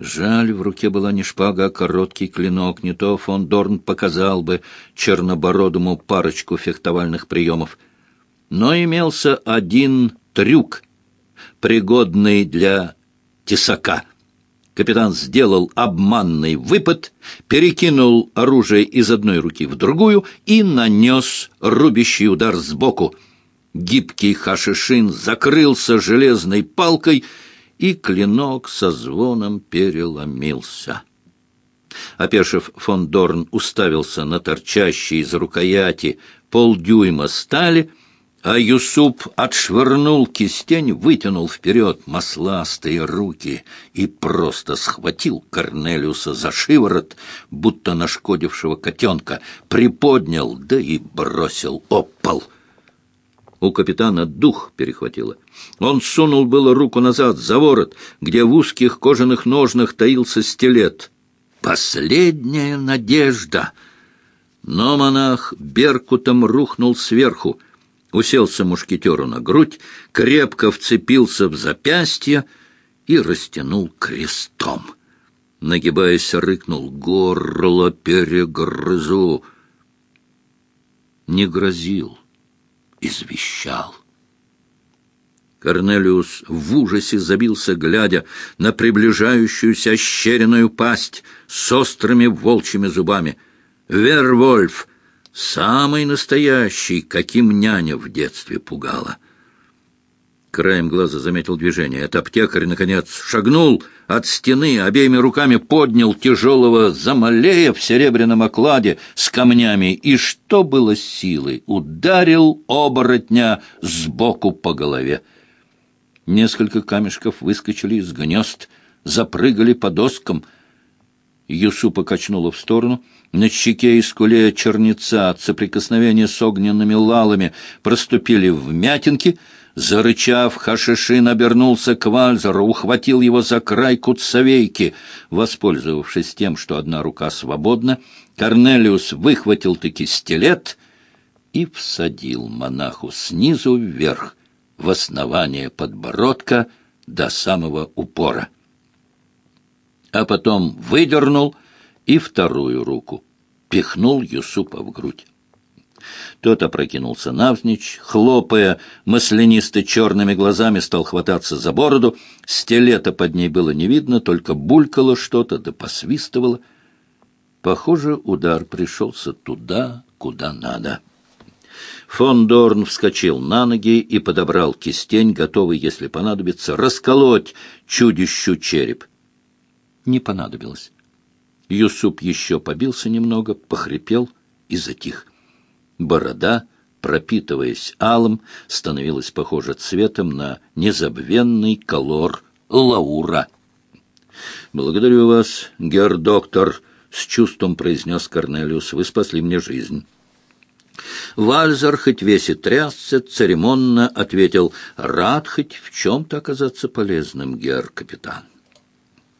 Жаль, в руке была не шпага, а короткий клинок. Не то фон Дорн показал бы чернобородому парочку фехтовальных приемов. Но имелся один трюк, пригодный для тесака. Капитан сделал обманный выпад, перекинул оружие из одной руки в другую и нанес рубящий удар сбоку. Гибкий хашишин закрылся железной палкой — и клинок со звоном переломился. Опешив, фон Дорн уставился на торчащие из рукояти полдюйма стали, а Юсуп отшвырнул кистень, вытянул вперед масластые руки и просто схватил Корнелиуса за шиворот, будто нашкодившего котенка, приподнял, да и бросил об пол. У капитана дух перехватило. Он сунул было руку назад, за ворот, где в узких кожаных ножнах таился стилет. Последняя надежда! Но монах беркутом рухнул сверху, уселся мушкетеру на грудь, крепко вцепился в запястье и растянул крестом. Нагибаясь, рыкнул «Горло перегрызу!» Не грозил извещал. Корнелиус в ужасе забился, глядя на приближающуюся ощеренную пасть с острыми волчьими зубами. Вервольф, самый настоящий, каким няня в детстве пугала. Краем глаза заметил движение. Это аптекарь, наконец, шагнул от стены, обеими руками поднял тяжелого замалея в серебряном окладе с камнями и, что было силы, ударил оборотня сбоку по голове. Несколько камешков выскочили из гнезд, запрыгали по доскам. Юсупа качнула в сторону. На щеке и скуле черница от соприкосновения с огненными лалами проступили вмятинки — Зарычав, Хашишин обернулся к Вальзеру, ухватил его за край куцовейки. Воспользовавшись тем, что одна рука свободна, Корнелиус выхватил-таки стилет и всадил монаху снизу вверх, в основание подбородка до самого упора. А потом выдернул и вторую руку, пихнул Юсупа в грудь. Тот опрокинулся навзничь, хлопая маслянисто-черными глазами, стал хвататься за бороду. Стилета под ней было не видно, только булькало что-то, да посвистывало. Похоже, удар пришелся туда, куда надо. Фон Дорн вскочил на ноги и подобрал кистень, готовый, если понадобится, расколоть чудищу череп. Не понадобилось. Юсуп еще побился немного, похрипел и затих. Борода, пропитываясь алым, становилась похожа цветом на незабвенный колор Лаура. «Благодарю вас, герр-доктор», — с чувством произнес Корнелиус, — «вы спасли мне жизнь». Вальзер, хоть весь и трясся, церемонно ответил, «Рад хоть в чем-то оказаться полезным, герр-капитан».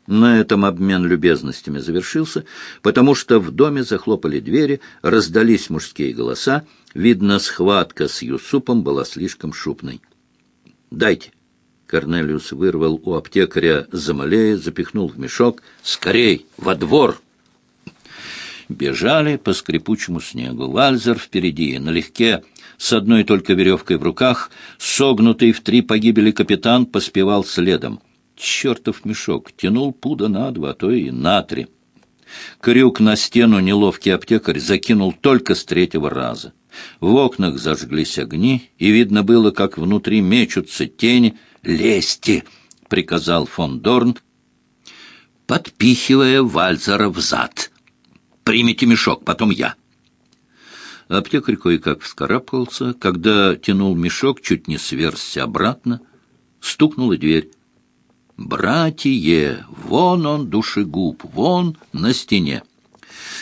На этом обмен любезностями завершился, потому что в доме захлопали двери, раздались мужские голоса. Видно, схватка с Юсупом была слишком шумной. «Дайте!» Корнелиус вырвал у аптекаря Замалея, запихнул в мешок. «Скорей! Во двор!» Бежали по скрипучему снегу. Вальзер впереди, налегке, с одной только веревкой в руках, согнутый в три погибели капитан поспевал следом чертов мешок, тянул пуда на два, а то и на три. Крюк на стену неловкий аптекарь закинул только с третьего раза. В окнах зажглись огни, и видно было, как внутри мечутся тени. «Лезьте!» — приказал фон Дорн, подпихивая Вальзера в зад. «Примите мешок, потом я». Аптекарь кое-как вскарабкался, когда тянул мешок, чуть не сверзся обратно. Стукнула дверь. «Братье, вон он, душегуб, вон на стене!»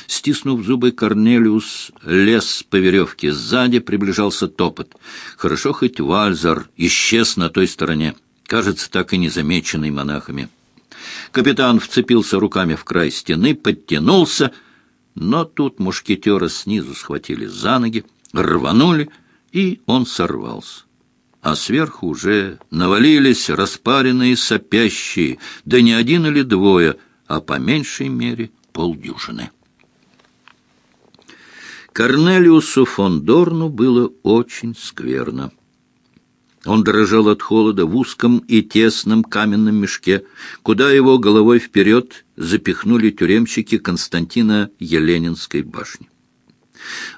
Стиснув зубы, Корнелиус лез по веревке. Сзади приближался топот. Хорошо хоть Вальзар исчез на той стороне, кажется, так и незамеченный монахами. Капитан вцепился руками в край стены, подтянулся, но тут мушкетера снизу схватили за ноги, рванули, и он сорвался. А сверху уже навалились распаренные сопящие, да не один или двое, а по меньшей мере полдюжины. Корнелиусу фон Дорну было очень скверно. Он дрожал от холода в узком и тесном каменном мешке, куда его головой вперед запихнули тюремщики Константина Еленинской башни.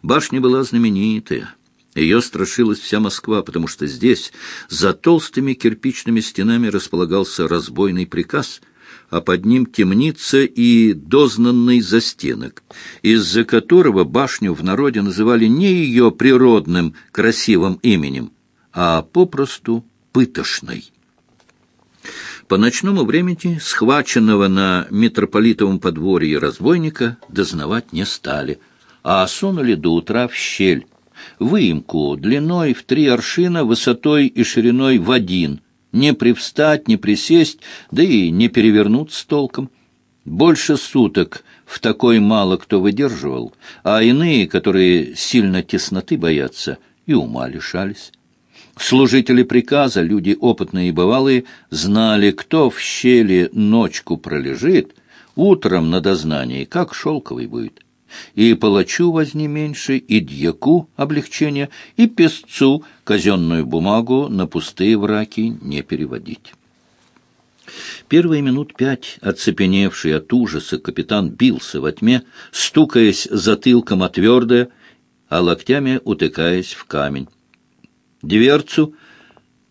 Башня была знаменитая. Ее страшилась вся Москва, потому что здесь, за толстыми кирпичными стенами, располагался разбойный приказ — а под ним темница и дознанный застенок, из-за которого башню в народе называли не ее природным красивым именем, а попросту пытошной. По ночному времени схваченного на митрополитовом подворье разбойника дознавать не стали, а сунули до утра в щель, выемку длиной в три аршина, высотой и шириной в один, не привстать, не присесть, да и не перевернуться толком. Больше суток в такой мало кто выдерживал, а иные, которые сильно тесноты боятся, и ума лишались. Служители приказа, люди опытные и бывалые, знали, кто в щели ночку пролежит, утром на дознании, как шелковый будет и палачу возни меньше, и дьяку облегчение, и песцу казенную бумагу на пустые враки не переводить. Первые минут пять, оцепеневший от ужаса, капитан бился во тьме, стукаясь затылком о твердое, а локтями утыкаясь в камень. Дверцу,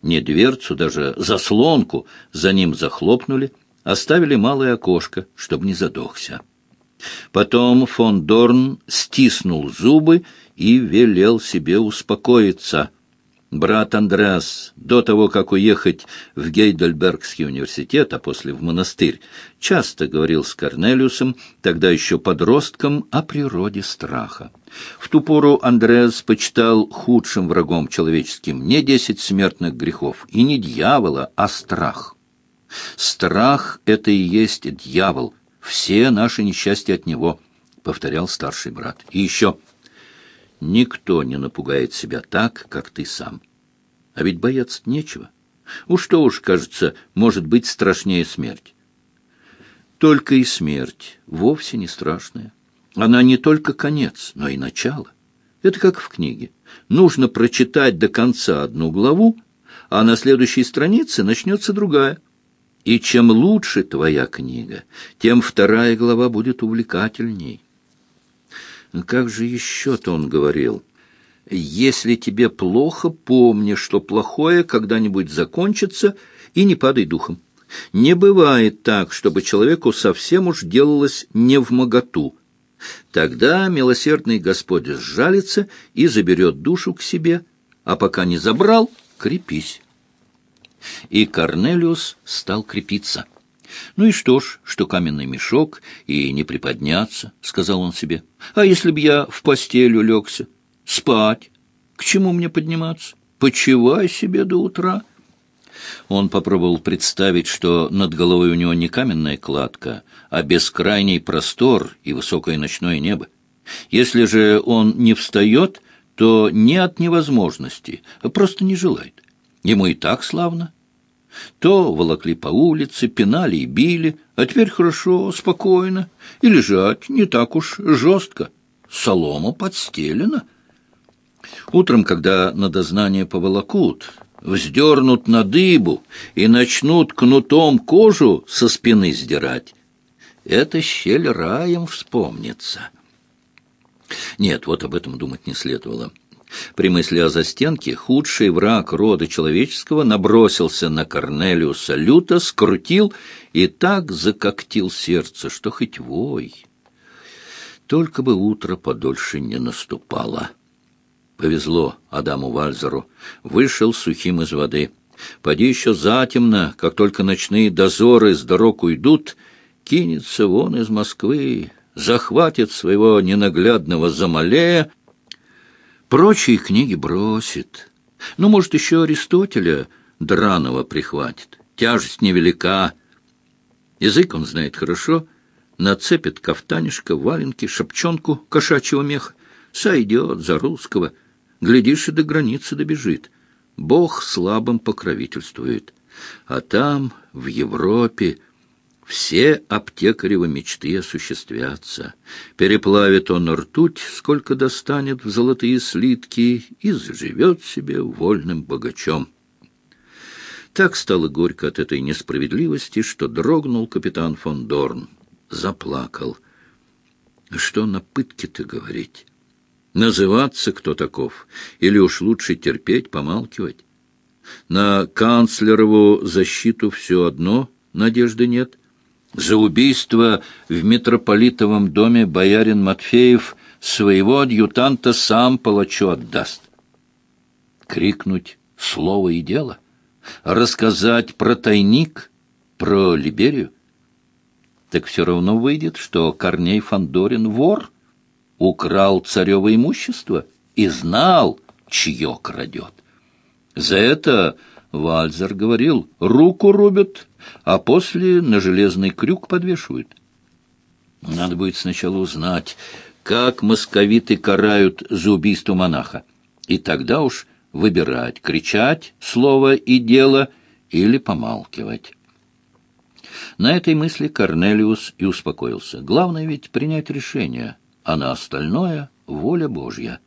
не дверцу, даже заслонку за ним захлопнули, оставили малое окошко, чтобы не задохся. Потом фон Дорн стиснул зубы и велел себе успокоиться. Брат Андреас, до того, как уехать в Гейдельбергский университет, а после в монастырь, часто говорил с Корнелиусом, тогда еще подростком, о природе страха. В ту пору Андреас почитал худшим врагом человеческим не десять смертных грехов, и не дьявола, а страх. Страх — это и есть дьявол — все наши несчастья от него, — повторял старший брат. И еще, никто не напугает себя так, как ты сам. А ведь бояться нечего. Уж что уж, кажется, может быть страшнее смерть. Только и смерть вовсе не страшная. Она не только конец, но и начало. Это как в книге. Нужно прочитать до конца одну главу, а на следующей странице начнется другая — и чем лучше твоя книга, тем вторая глава будет увлекательней. Как же еще-то он говорил? Если тебе плохо, помни, что плохое когда-нибудь закончится, и не падай духом. Не бывает так, чтобы человеку совсем уж делалось не в моготу. Тогда милосердный Господь сжалится и заберет душу к себе, а пока не забрал, крепись и Корнелиус стал крепиться. «Ну и что ж, что каменный мешок, и не приподняться», — сказал он себе. «А если б я в постель улегся? Спать? К чему мне подниматься? Почивай себе до утра». Он попробовал представить, что над головой у него не каменная кладка, а бескрайний простор и высокое ночное небо. Если же он не встает, то не от невозможности, а просто не желает. Ему и так славно. То волокли по улице, пинали и били, а теперь хорошо, спокойно, и лежать не так уж жестко. Солома подстелена. Утром, когда на дознание поволокут, вздернут на дыбу и начнут кнутом кожу со спины сдирать, эта щель раем вспомнится. Нет, вот об этом думать не следовало. При мысли о застенке худший враг рода человеческого набросился на Корнелиуса люто, скрутил и так закоктил сердце, что хоть вой. Только бы утро подольше не наступало. Повезло Адаму Вальзеру. Вышел сухим из воды. Поди еще затемно, как только ночные дозоры с дорог уйдут, кинется вон из Москвы, захватит своего ненаглядного Замалея, Прочие книги бросит. Ну, может, еще Аристотеля драного прихватит. Тяжесть невелика. Язык он знает хорошо. Нацепит кафтанишко, валенки, шапчонку кошачьего меха. Сойдет за русского. Глядишь, и до границы добежит. Бог слабым покровительствует. А там, в Европе, все аптекаревы мечты осуществятся. Переплавит он ртуть, сколько достанет в золотые слитки, и заживет себе вольным богачом. Так стало горько от этой несправедливости, что дрогнул капитан фон Дорн. Заплакал. Что на пытке-то говорить? Называться кто таков? Или уж лучше терпеть, помалкивать? На канцлерову защиту все одно надежды нет. За убийство в митрополитовом доме боярин Матфеев своего адъютанта сам палачу отдаст. Крикнуть слово и дело? Рассказать про тайник, про Либерию? Так все равно выйдет, что Корней Фандорин вор, украл царево имущество и знал, чье крадет. За это Вальзер говорил, руку рубят, а после на железный крюк подвешивают. Надо будет сначала узнать, как московиты карают за убийство монаха, и тогда уж выбирать, кричать слово и дело или помалкивать. На этой мысли Корнелиус и успокоился. Главное ведь принять решение, а на остальное — воля Божья.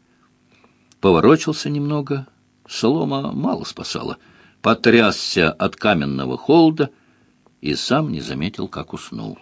Поворочился немного, солома мало спасала, потрясся от каменного холода и сам не заметил, как уснул.